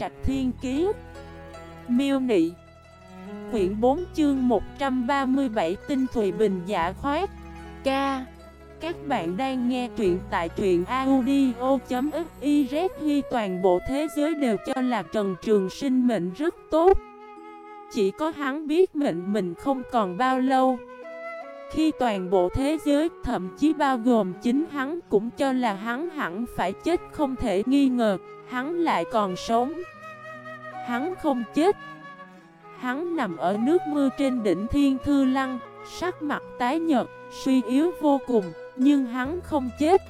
Trạch Thiên Kiế Miêu Nị. Quyển 4 chương 137 Tinh Thùy Bình Giả Khoát. Ca. Các bạn đang nghe truyện tại truyện audio.xyz Khi toàn bộ thế giới đều cho là Trần Trường Sinh mệnh rất tốt. Chỉ có hắn biết mệnh mình không còn bao lâu. Khi toàn bộ thế giới, thậm chí bao gồm chính hắn cũng cho là hắn hẳn phải chết không thể nghi ngờ, hắn lại còn sống. Hắn không chết. Hắn nằm ở nước mưa trên đỉnh thiên thư lăng, sắc mặt tái nhợt, suy yếu vô cùng, nhưng hắn không chết.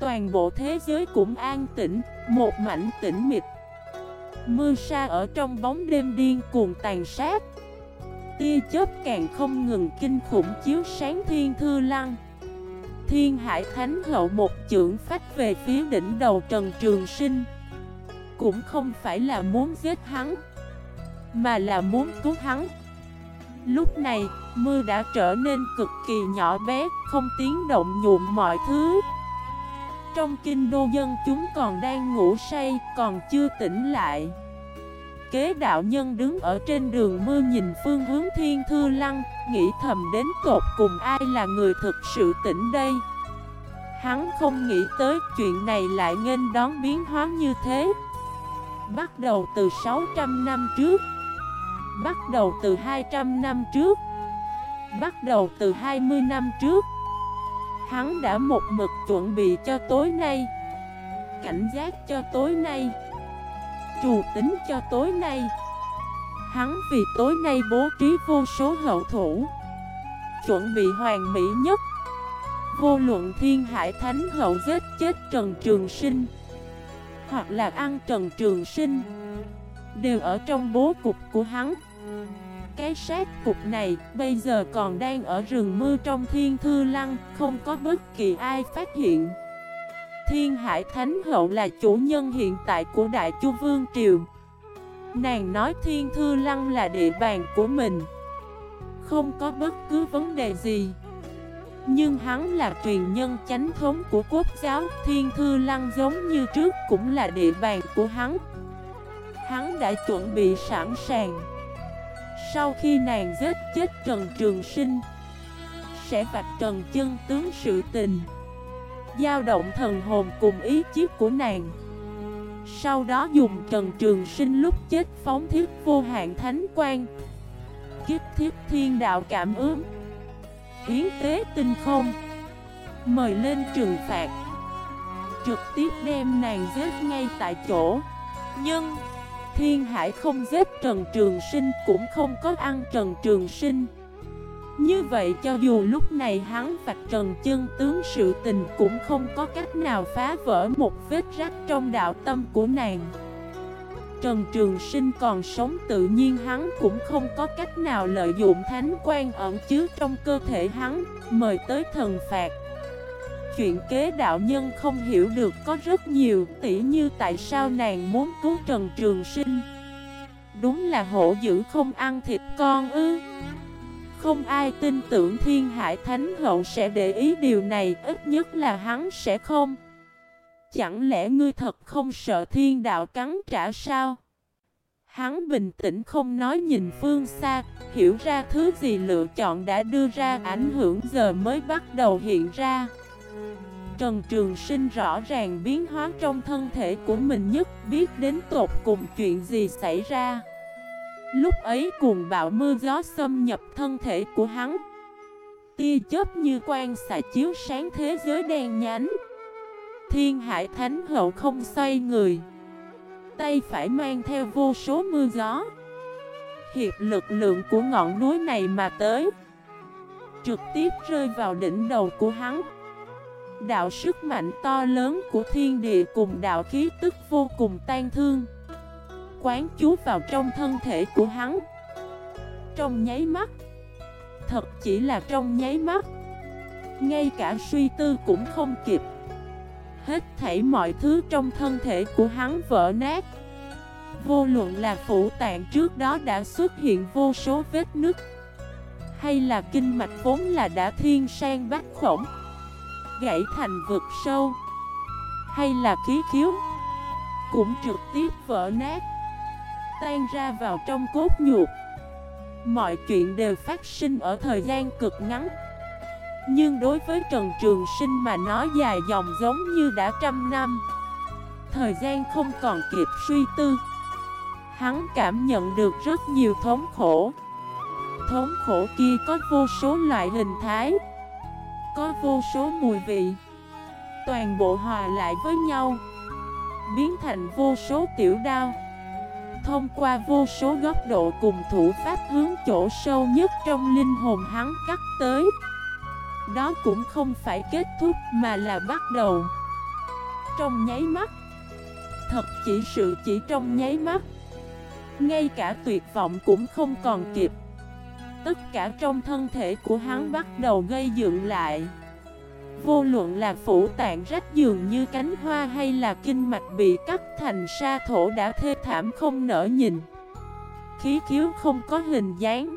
Toàn bộ thế giới cũng an tĩnh, một mảnh tĩnh mịch. Mưa sa ở trong bóng đêm điên cuồng tàn sát tia chớp càng không ngừng kinh khủng chiếu sáng thiên thư lăng Thiên hải thánh hậu một chưởng phách về phía đỉnh đầu Trần Trường Sinh. Cũng không phải là muốn giết hắn Mà là muốn cứu hắn. Lúc này, mưa đã trở nên cực kỳ nhỏ bé, không tiếng động nhuộm mọi thứ. Trong kinh đô dân chúng còn đang ngủ say, còn chưa tỉnh lại kế đạo nhân đứng ở trên đường mưa nhìn phương hướng thiên thư lăng, nghĩ thầm đến tột cùng ai là người thực sự tỉnh đây. Hắn không nghĩ tới chuyện này lại nghênh đón biến hóa như thế. Bắt đầu từ 600 năm trước, bắt đầu từ 200 năm trước, bắt đầu từ 20 năm trước. Hắn đã một mực chuẩn bị cho tối nay, cảnh giác cho tối nay trù tính cho tối nay. Hắn vì tối nay bố trí vô số hậu thủ. Chuẩn bị hoàn mỹ nhất. Vô luận thiên hải thánh hậu giết chết Trần Trường Sinh, Hoặc là ăn Trần Trường Sinh, Đều ở trong bố cục của hắn. Cái sát cục này bây giờ còn đang ở rừng mưa trong thiên thư lăng, Không có bất kỳ ai phát hiện. Thiên Hải Thánh Hậu là chủ nhân hiện tại của Đại Chu Vương Triều. Nàng nói Thiên Thư Lăng là địa bàn của mình. Không có bất cứ vấn đề gì. Nhưng hắn là truyền nhân chánh thống của quốc giáo. Thiên Thư Lăng giống như trước cũng là địa bàn của hắn. Hắn đã chuẩn bị sẵn sàng. Sau khi nàng giết chết Trần Trường Sinh, Sẽ vạch trần chân tướng sự tình dao động thần hồn cùng ý chí của nàng. Sau đó dùng Trần Trường Sinh lúc chết phóng thiết vô hạn thánh quan Kiếp thiết thiên đạo cảm ứng. Yến tế tinh không. Mời lên trừng phạt. Trực tiếp đem nàng giết ngay tại chỗ. Nhưng, Thiên Hải không giết Trần Trường Sinh cũng không có ăn Trần Trường Sinh như vậy cho dù lúc này hắn và trần chân tướng sự tình cũng không có cách nào phá vỡ một vết rách trong đạo tâm của nàng. Trần Trường Sinh còn sống tự nhiên hắn cũng không có cách nào lợi dụng thánh quan ẩn chứa trong cơ thể hắn, Mời tới thần phạt. Chuyện kế đạo nhân không hiểu được có rất nhiều, Tỉ như tại sao nàng muốn cứu Trần Trường Sinh. Đúng là hổ dữ không ăn thịt con ư không ai tin tưởng Thiên Hải Thánh Hậu sẽ để ý điều này, ít nhất là hắn sẽ không. Chẳng lẽ ngươi thật không sợ thiên đạo cắn trả sao? Hắn bình tĩnh không nói nhìn phương xa, hiểu ra thứ gì lựa chọn đã đưa ra ảnh hưởng giờ mới bắt đầu hiện ra. Trần Trường Sinh rõ ràng biến hóa trong thân thể của mình nhất biết đến tột cùng chuyện gì xảy ra. Lúc ấy cuồng bạo mưa gió xâm nhập thân thể của hắn. Tia chớp như quan xạ chiếu sáng thế giới đen nhánh. Thiên hải thánh hậu không xoay người. Tay phải mang theo vô số mưa gió. Hiệp lực lượng của ngọn núi này mà tới. Trực tiếp rơi vào đỉnh đầu của hắn. Đạo sức mạnh to lớn của thiên địa cùng đạo khí tức vô cùng tan thương quán chú vào trong thân thể của hắn. Trong nháy mắt, Thật chỉ là trong nháy mắt, Ngay cả suy tư cũng không kịp. Hết thảy mọi thứ trong thân thể của hắn vỡ nát. Vô luận là phủ tạng trước đó đã xuất hiện vô số vết nứt, Hay là kinh mạch vốn là đã thiên sang bát khổng, Gãy thành vực sâu, Hay là khí khiếu, Cũng trực tiếp vỡ nát. Tan ra vào trong cốt nhục. Mọi chuyện đều phát sinh ở thời gian cực ngắn. Nhưng đối với Trần Trường Sinh mà nói dài dòng giống như đã trăm năm. Thời gian không còn kịp suy tư. Hắn cảm nhận được rất nhiều thống khổ. Thống khổ kia có vô số loại hình thái, Có vô số mùi vị. Toàn bộ hòa lại với nhau, Biến thành vô số tiểu đao. Thông qua vô số góc độ cùng thủ pháp hướng chỗ sâu nhất trong linh hồn hắn cắt tới. Đó cũng không phải kết thúc mà là bắt đầu. Trong nháy mắt, Thật chỉ sự chỉ trong nháy mắt, Ngay cả tuyệt vọng cũng không còn kịp. Tất cả trong thân thể của hắn bắt đầu gây dựng lại. Vô luận là phủ tạng rách dường như cánh hoa hay là kinh mạch bị cắt thành sa thổ đã thê thảm không nở nhìn. Khí khiếu không có hình dáng.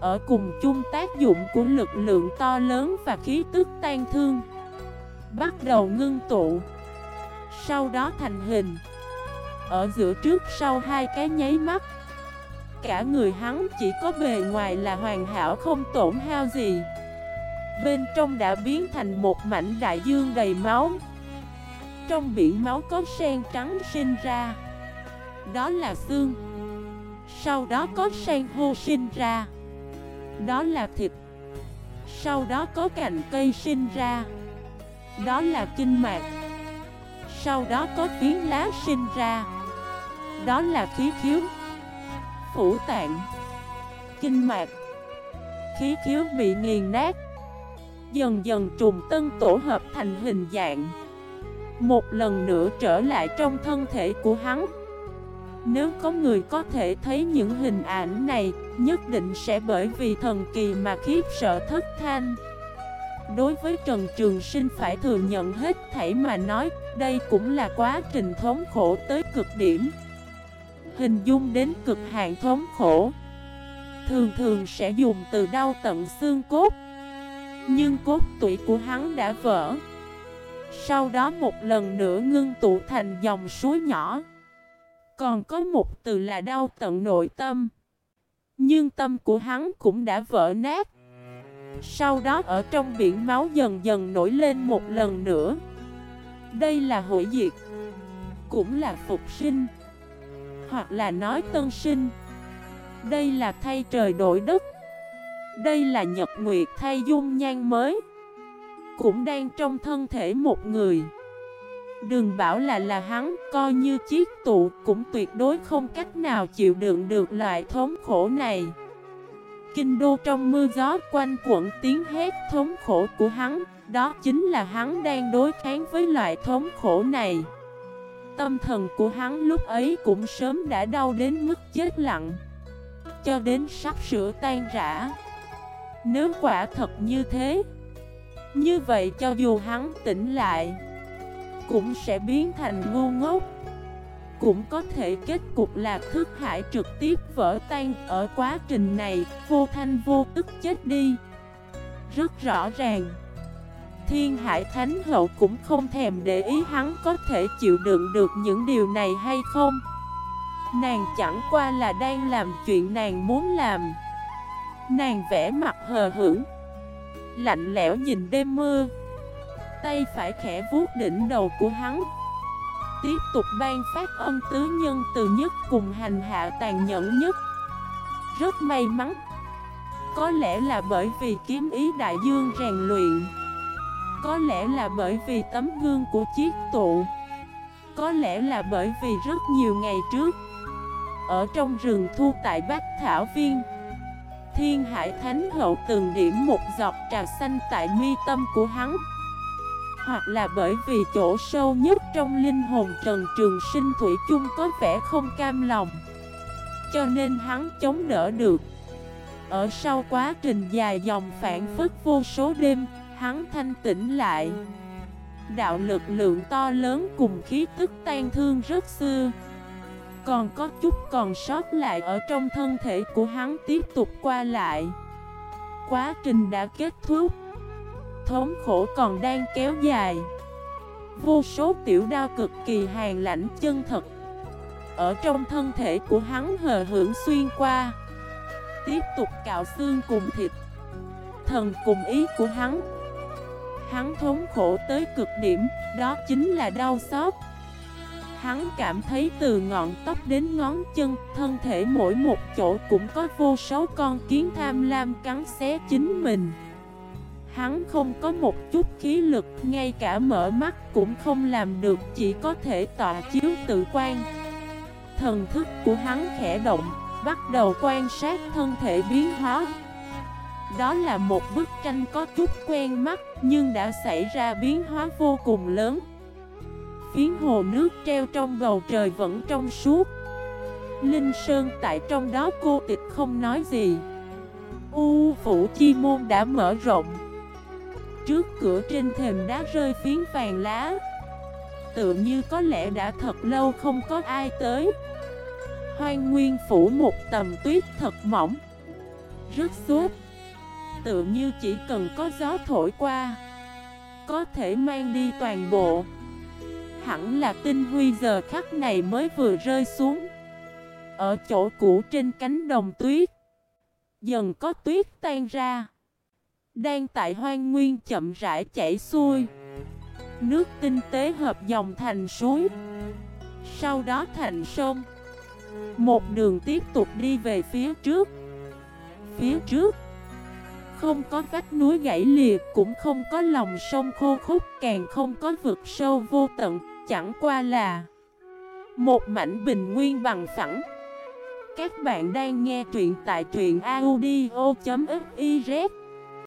Ở cùng chung tác dụng của lực lượng to lớn và khí tức tan thương. Bắt đầu ngưng tụ. Sau đó thành hình. Ở giữa trước sau hai cái nháy mắt. Cả người hắn chỉ có bề ngoài là hoàn hảo không tổn hao gì. Bên trong đã biến thành một mảnh đại dương đầy máu. Trong biển máu có sen trắng sinh ra. Đó là xương. Sau đó có sen hô sinh ra. Đó là thịt. Sau đó có cành cây sinh ra. Đó là kinh mạch Sau đó có tiếng lá sinh ra. Đó là khí khiếu. Phủ tạng. Kinh mạch Khí khiếu bị nghiền nát. Dần dần trùng tân tổ hợp thành hình dạng. Một lần nữa trở lại trong thân thể của hắn. Nếu có người có thể thấy những hình ảnh này, Nhất định sẽ bởi vì thần kỳ mà khiếp sợ thất thanh. Đối với Trần Trường Sinh phải thừa nhận hết thảy mà nói, Đây cũng là quá trình thống khổ tới cực điểm. Hình dung đến cực hạn thống khổ. Thường thường sẽ dùng từ đau tận xương cốt nhưng cốt tủy của hắn đã vỡ. Sau đó một lần nữa ngưng tụ thành dòng suối nhỏ. Còn có một từ là đau tận nội tâm. Nhưng tâm của hắn cũng đã vỡ nát. Sau đó ở trong biển máu dần dần nổi lên một lần nữa. Đây là hội diệt, Cũng là phục sinh, Hoặc là nói tân sinh. Đây là thay trời đổi đất đây là nhật nguyệt thay dung nhan mới. Cũng đang trong thân thể một người. Đừng bảo là là hắn, Coi như chiếc tụ Cũng tuyệt đối không cách nào chịu đựng được loại thống khổ này. Kinh đô trong mưa gió quanh quẩn tiếng hét thống khổ của hắn, Đó chính là hắn đang đối kháng với loại thống khổ này. Tâm thần của hắn lúc ấy cũng sớm đã đau đến mức chết lặng. Cho đến sắp sửa tan rã nếu quả thật như thế, Như vậy cho dù hắn tỉnh lại, Cũng sẽ biến thành ngu ngốc. Cũng có thể kết cục là thức hải trực tiếp vỡ tan Ở quá trình này. Vô thanh vô tức chết đi. Rất rõ ràng, Thiên Hải Thánh Hậu cũng không thèm để ý hắn có thể chịu đựng được những điều này hay không. Nàng chẳng qua là đang làm chuyện nàng muốn làm. Nàng vẽ mặt hờ hững, Lạnh lẽo nhìn đêm mưa. Tay phải khẽ vuốt đỉnh đầu của hắn. Tiếp tục ban phát ân tứ nhân từ nhất cùng hành hạ tàn nhẫn nhất. Rất may mắn, Có lẽ là bởi vì kiếm ý đại dương rèn luyện. Có lẽ là bởi vì tấm gương của chiếc tụ. Có lẽ là bởi vì rất nhiều ngày trước, Ở trong rừng thu tại Bách Thảo Viên Thiên Hải Thánh Hậu từng điểm một giọt trà xanh tại mi tâm của hắn. Hoặc là bởi vì chỗ sâu nhất trong linh hồn Trần Trường Sinh Thủy chung có vẻ không cam lòng. Cho nên hắn chống đỡ được. Ở sau quá trình dài dòng phản phức vô số đêm, Hắn thanh tĩnh lại. Đạo lực lượng to lớn cùng khí tức tan thương rất xưa còn có chút còn sót lại ở trong thân thể của hắn tiếp tục qua lại. Quá trình đã kết thúc. Thống khổ còn đang kéo dài. Vô số tiểu đao cực kỳ hàn lạnh chân thật Ở trong thân thể của hắn hờ hưởng xuyên qua. Tiếp tục cạo xương cùng thịt. Thần cùng ý của hắn. Hắn thống khổ tới cực điểm, Đó chính là đau xót. Hắn cảm thấy từ ngọn tóc đến ngón chân, Thân thể mỗi một chỗ cũng có vô số con kiến tham lam cắn xé chính mình. Hắn không có một chút khí lực, Ngay cả mở mắt cũng không làm được, Chỉ có thể tọa chiếu tự quan. Thần thức của hắn khẽ động, Bắt đầu quan sát thân thể biến hóa. Đó là một bức tranh có chút quen mắt, Nhưng đã xảy ra biến hóa vô cùng lớn. Phiến hồ nước treo trong bầu trời vẫn trong suốt. Linh Sơn tại trong đó cô tịch không nói gì. U phủ chi môn đã mở rộng. Trước cửa trên thềm đá rơi phiến vàng lá. Tự như có lẽ đã thật lâu không có ai tới. Hoang nguyên phủ một tầm tuyết thật mỏng. Rất suốt Tự như chỉ cần có gió thổi qua, Có thể mang đi toàn bộ. Hẳn là tinh huy giờ khắc này mới vừa rơi xuống. Ở chỗ cũ trên cánh đồng tuyết. Dần có tuyết tan ra. Đang tại hoang nguyên chậm rãi chảy xuôi. Nước tinh tế hợp dòng thành suối. Sau đó thành sông. Một đường tiếp tục đi về phía trước. Phía trước. Không có vách núi gãy liệt Cũng không có lòng sông khô khúc, Càng không có vực sâu vô tận. Chẳng qua là Một mảnh bình nguyên bằng phẳng. Các bạn đang nghe truyện tại truyện audio.fif